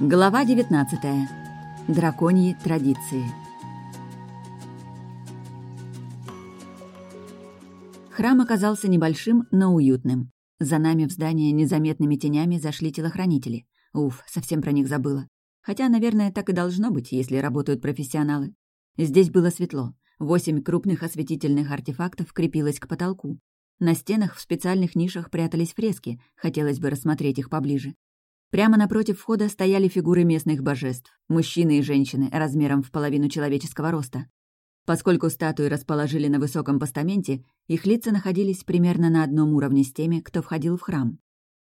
Глава 19. Драконьи традиции. Храм оказался небольшим, но уютным. За нами в здание незаметными тенями зашли телохранители. Уф, совсем про них забыла. Хотя, наверное, так и должно быть, если работают профессионалы. Здесь было светло. Восемь крупных осветительных артефактов крепилось к потолку. На стенах в специальных нишах прятались фрески, хотелось бы рассмотреть их поближе. Прямо напротив входа стояли фигуры местных божеств, мужчины и женщины, размером в половину человеческого роста. Поскольку статуи расположили на высоком постаменте, их лица находились примерно на одном уровне с теми, кто входил в храм.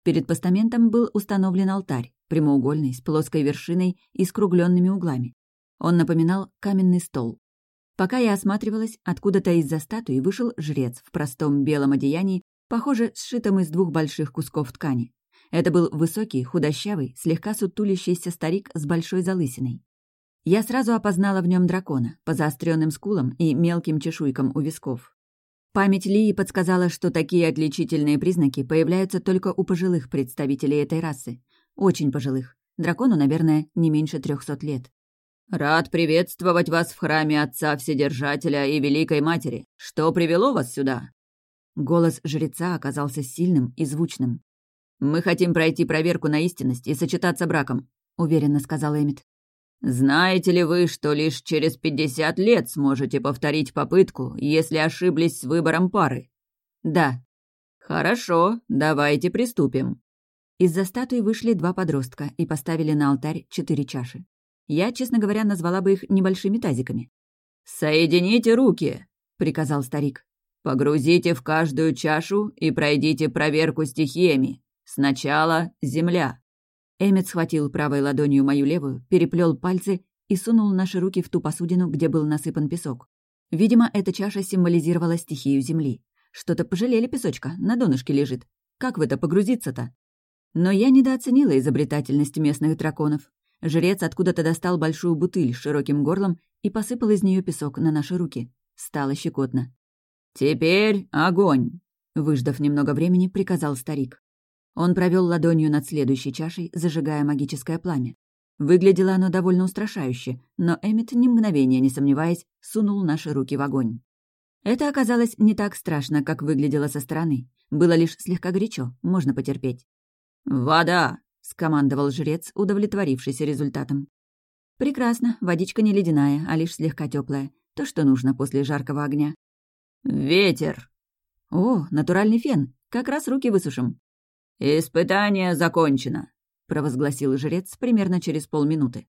Перед постаментом был установлен алтарь, прямоугольный, с плоской вершиной и скругленными углами. Он напоминал каменный стол. Пока я осматривалась, откуда-то из-за статуи вышел жрец в простом белом одеянии, похоже, сшитом из двух больших кусков ткани. Это был высокий, худощавый, слегка сутулящийся старик с большой залысиной. Я сразу опознала в нем дракона, по заостренным скулам и мелким чешуйкам у висков. Память Лии подсказала, что такие отличительные признаки появляются только у пожилых представителей этой расы. Очень пожилых. Дракону, наверное, не меньше трехсот лет. «Рад приветствовать вас в храме Отца Вседержателя и Великой Матери. Что привело вас сюда?» Голос жреца оказался сильным и звучным. «Мы хотим пройти проверку на истинность и сочетаться браком», — уверенно сказал Эмит. «Знаете ли вы, что лишь через пятьдесят лет сможете повторить попытку, если ошиблись с выбором пары?» «Да». «Хорошо, давайте приступим». Из-за статуи вышли два подростка и поставили на алтарь четыре чаши. Я, честно говоря, назвала бы их небольшими тазиками. «Соедините руки!» — приказал старик. «Погрузите в каждую чашу и пройдите проверку стихиями. Сначала земля». Эммет схватил правой ладонью мою левую, переплел пальцы и сунул наши руки в ту посудину, где был насыпан песок. Видимо, эта чаша символизировала стихию земли. Что-то пожалели песочка, на донышке лежит. Как в это погрузиться-то? Но я недооценила изобретательность местных драконов. Жрец откуда-то достал большую бутыль с широким горлом и посыпал из нее песок на наши руки. Стало щекотно. «Теперь огонь!» Выждав немного времени, приказал старик. Он провел ладонью над следующей чашей, зажигая магическое пламя. Выглядело оно довольно устрашающе, но Эммет, ни мгновения не сомневаясь, сунул наши руки в огонь. Это оказалось не так страшно, как выглядело со стороны. Было лишь слегка горячо, можно потерпеть. «Вода!» — скомандовал жрец, удовлетворившийся результатом. «Прекрасно, водичка не ледяная, а лишь слегка теплая. То, что нужно после жаркого огня». «Ветер!» «О, натуральный фен. Как раз руки высушим». «Испытание закончено», — провозгласил жрец примерно через полминуты.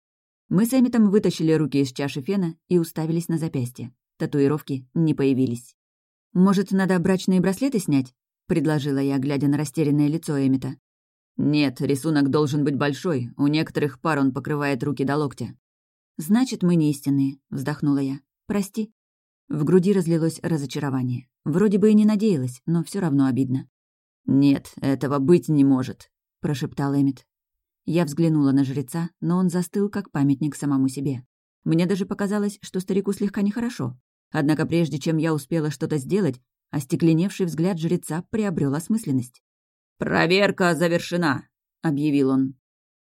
Мы с Эмитом вытащили руки из чаши фена и уставились на запястье. Татуировки не появились. «Может, надо брачные браслеты снять?» — предложила я, глядя на растерянное лицо Эмита. «Нет, рисунок должен быть большой. У некоторых пар он покрывает руки до локтя». «Значит, мы не истинные», — вздохнула я. «Прости». В груди разлилось разочарование. Вроде бы и не надеялась, но все равно обидно. «Нет, этого быть не может», — прошептал Эмит. Я взглянула на жреца, но он застыл, как памятник самому себе. Мне даже показалось, что старику слегка нехорошо. Однако прежде чем я успела что-то сделать, остекленевший взгляд жреца приобрел осмысленность. «Проверка завершена», — объявил он.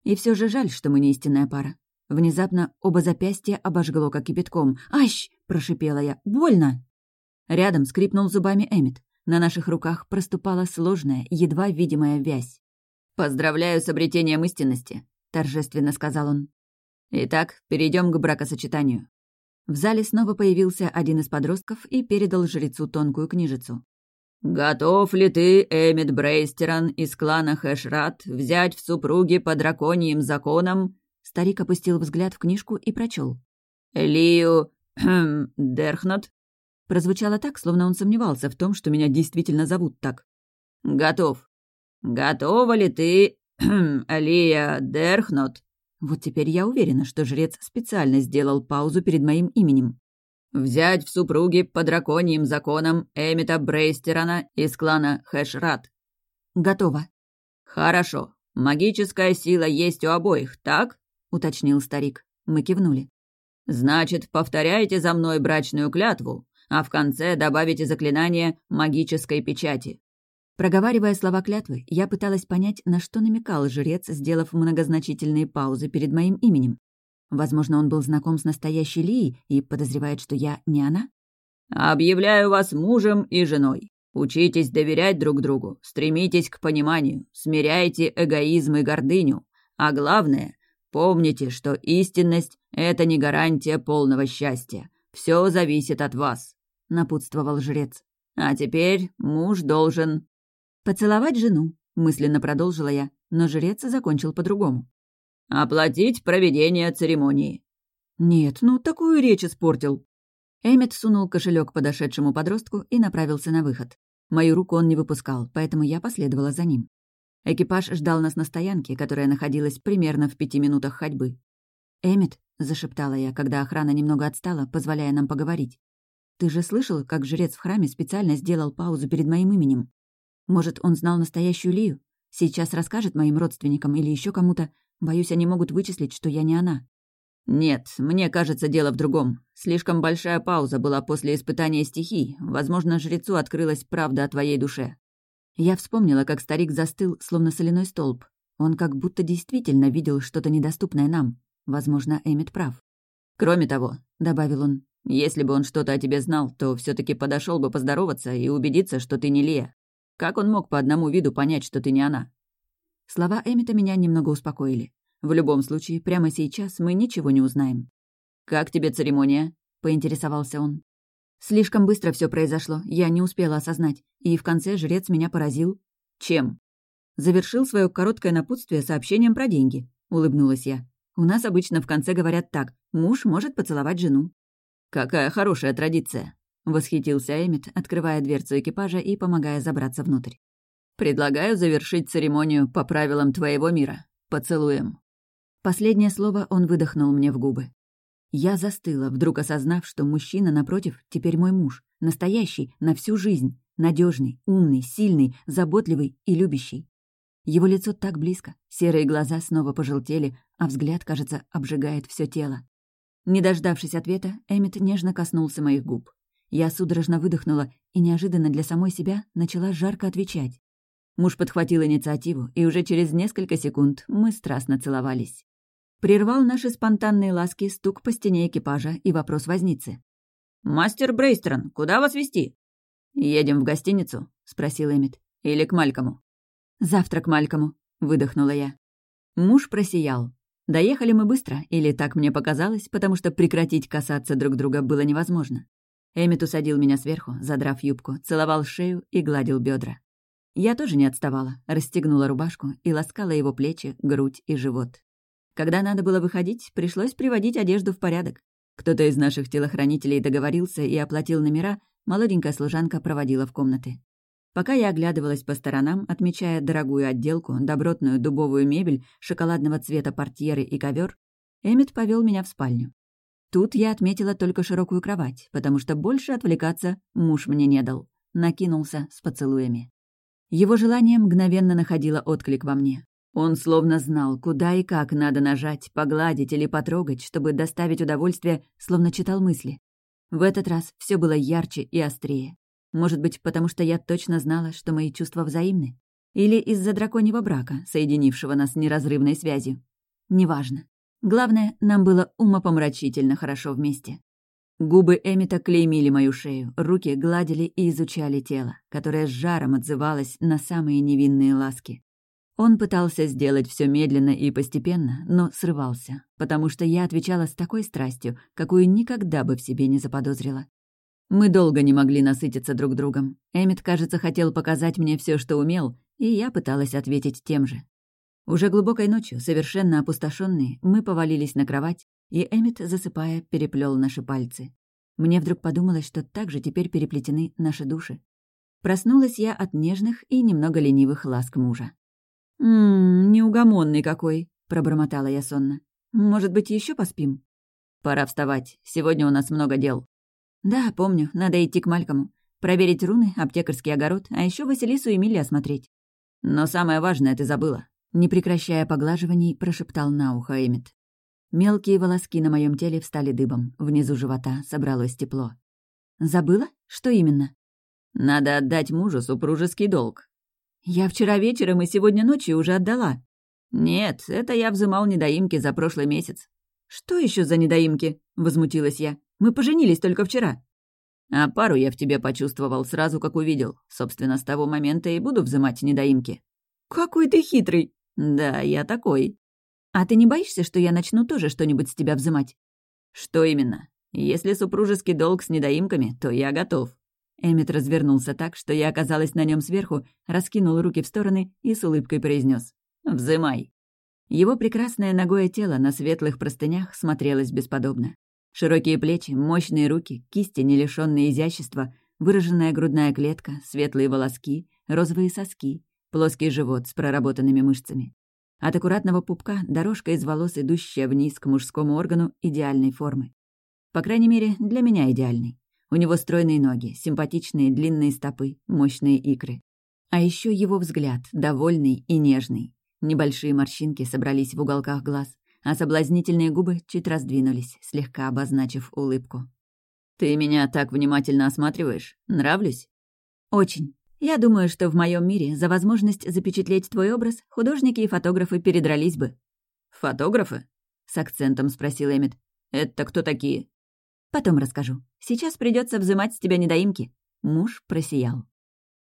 И все же жаль, что мы не истинная пара. Внезапно оба запястья обожгло как кипятком. «Ащ!» — прошипела я. «Больно!» Рядом скрипнул зубами Эмит. На наших руках проступала сложная, едва видимая вязь. «Поздравляю с обретением истинности», — торжественно сказал он. «Итак, перейдем к бракосочетанию». В зале снова появился один из подростков и передал жрецу тонкую книжицу. «Готов ли ты, Эмит Брейстеран из клана Хэшрат, взять в супруги по драконьим законам?» Старик опустил взгляд в книжку и прочел. «Лию... Дерхнот?» Прозвучало так, словно он сомневался в том, что меня действительно зовут так. «Готов. Готова ли ты, Лия Дерхнот?» Вот теперь я уверена, что жрец специально сделал паузу перед моим именем. Взять в супруги по драконьим законам Эмита Брейстерана из клана Хэшрат. Готово. Хорошо. Магическая сила есть у обоих, так? Уточнил старик. Мы кивнули. Значит, повторяйте за мной брачную клятву, а в конце добавите заклинание магической печати. Проговаривая слова клятвы, я пыталась понять, на что намекал жрец, сделав многозначительные паузы перед моим именем. Возможно, он был знаком с настоящей Лией и подозревает, что я не она? «Объявляю вас мужем и женой. Учитесь доверять друг другу, стремитесь к пониманию, смиряйте эгоизм и гордыню. А главное, помните, что истинность — это не гарантия полного счастья. Все зависит от вас», — напутствовал жрец. «А теперь муж должен...» «Поцеловать жену», — мысленно продолжила я, но жрец закончил по-другому. «Оплатить проведение церемонии». «Нет, ну такую речь испортил». Эммет сунул кошелек подошедшему подростку и направился на выход. Мою руку он не выпускал, поэтому я последовала за ним. Экипаж ждал нас на стоянке, которая находилась примерно в пяти минутах ходьбы. «Эммет», — зашептала я, когда охрана немного отстала, позволяя нам поговорить. «Ты же слышал, как жрец в храме специально сделал паузу перед моим именем? Может, он знал настоящую Лию? Сейчас расскажет моим родственникам или еще кому-то, Боюсь, они могут вычислить, что я не она. «Нет, мне кажется, дело в другом. Слишком большая пауза была после испытания стихий. Возможно, жрецу открылась правда о твоей душе». Я вспомнила, как старик застыл, словно соляной столб. Он как будто действительно видел что-то недоступное нам. Возможно, Эммет прав. «Кроме того», — добавил он, — «если бы он что-то о тебе знал, то все таки подошел бы поздороваться и убедиться, что ты не Лия. Как он мог по одному виду понять, что ты не она?» Слова Эмита меня немного успокоили. В любом случае, прямо сейчас мы ничего не узнаем. «Как тебе церемония?» — поинтересовался он. Слишком быстро все произошло, я не успела осознать, и в конце жрец меня поразил. «Чем?» Завершил свое короткое напутствие сообщением про деньги, улыбнулась я. У нас обычно в конце говорят так: муж может поцеловать жену. Какая хорошая традиция, восхитился Эмит, открывая дверцу экипажа и помогая забраться внутрь. Предлагаю завершить церемонию по правилам твоего мира. Поцелуем». Последнее слово он выдохнул мне в губы. Я застыла, вдруг осознав, что мужчина напротив теперь мой муж, настоящий, на всю жизнь, надежный, умный, сильный, заботливый и любящий. Его лицо так близко, серые глаза снова пожелтели, а взгляд, кажется, обжигает все тело. Не дождавшись ответа, Эммет нежно коснулся моих губ. Я судорожно выдохнула и неожиданно для самой себя начала жарко отвечать. Муж подхватил инициативу, и уже через несколько секунд мы страстно целовались. Прервал наши спонтанные ласки стук по стене экипажа и вопрос возницы. «Мастер Брейстрон, куда вас вести? «Едем в гостиницу?» — спросил Эмит. «Или к Малькому?» «Завтра к Малькому», — выдохнула я. Муж просиял. Доехали мы быстро, или так мне показалось, потому что прекратить касаться друг друга было невозможно. Эмит усадил меня сверху, задрав юбку, целовал шею и гладил бедра. Я тоже не отставала, расстегнула рубашку и ласкала его плечи, грудь и живот. Когда надо было выходить, пришлось приводить одежду в порядок. Кто-то из наших телохранителей договорился и оплатил номера, молоденькая служанка проводила в комнаты. Пока я оглядывалась по сторонам, отмечая дорогую отделку, добротную дубовую мебель, шоколадного цвета портьеры и ковер, Эммет повел меня в спальню. Тут я отметила только широкую кровать, потому что больше отвлекаться муж мне не дал. Накинулся с поцелуями. Его желание мгновенно находило отклик во мне. Он словно знал, куда и как надо нажать, погладить или потрогать, чтобы доставить удовольствие, словно читал мысли. В этот раз все было ярче и острее. Может быть, потому что я точно знала, что мои чувства взаимны? Или из-за драконьего брака, соединившего нас неразрывной связью? Неважно. Главное, нам было умопомрачительно хорошо вместе. Губы Эмита клеймили мою шею, руки гладили и изучали тело, которое с жаром отзывалось на самые невинные ласки. Он пытался сделать все медленно и постепенно, но срывался, потому что я отвечала с такой страстью, какую никогда бы в себе не заподозрила. Мы долго не могли насытиться друг другом. Эмит, кажется, хотел показать мне все, что умел, и я пыталась ответить тем же. Уже глубокой ночью, совершенно опустошенные, мы повалились на кровать, и Эмит, засыпая, переплел наши пальцы. Мне вдруг подумалось, что так же теперь переплетены наши души. Проснулась я от нежных и немного ленивых ласк мужа. «Ммм, неугомонный какой», — пробормотала я сонно. «Может быть, еще поспим?» «Пора вставать. Сегодня у нас много дел». «Да, помню. Надо идти к Малькому. Проверить руны, аптекарский огород, а еще Василису и Милли осмотреть». «Но самое важное ты забыла», — не прекращая поглаживаний, прошептал на ухо Эмит. Мелкие волоски на моем теле встали дыбом, внизу живота собралось тепло. «Забыла? Что именно?» «Надо отдать мужу супружеский долг». Я вчера вечером и сегодня ночью уже отдала». «Нет, это я взымал недоимки за прошлый месяц». «Что еще за недоимки?» — возмутилась я. «Мы поженились только вчера». «А пару я в тебе почувствовал сразу, как увидел. Собственно, с того момента и буду взымать недоимки». «Какой ты хитрый!» «Да, я такой». «А ты не боишься, что я начну тоже что-нибудь с тебя взымать?» «Что именно? Если супружеский долг с недоимками, то я готов». Эммет развернулся так, что я оказалась на нем сверху, раскинул руки в стороны и с улыбкой произнес: «Взымай». Его прекрасное ногое тело на светлых простынях смотрелось бесподобно. Широкие плечи, мощные руки, кисти, не лишённые изящества, выраженная грудная клетка, светлые волоски, розовые соски, плоский живот с проработанными мышцами. От аккуратного пупка дорожка из волос, идущая вниз к мужскому органу идеальной формы. По крайней мере, для меня идеальный. У него стройные ноги, симпатичные длинные стопы, мощные икры. А еще его взгляд, довольный и нежный. Небольшие морщинки собрались в уголках глаз, а соблазнительные губы чуть раздвинулись, слегка обозначив улыбку. «Ты меня так внимательно осматриваешь. Нравлюсь?» «Очень. Я думаю, что в моем мире за возможность запечатлеть твой образ художники и фотографы передрались бы». «Фотографы?» — с акцентом спросил Эммет. «Это кто такие?» Потом расскажу. Сейчас придется взымать с тебя недоимки». Муж просиял.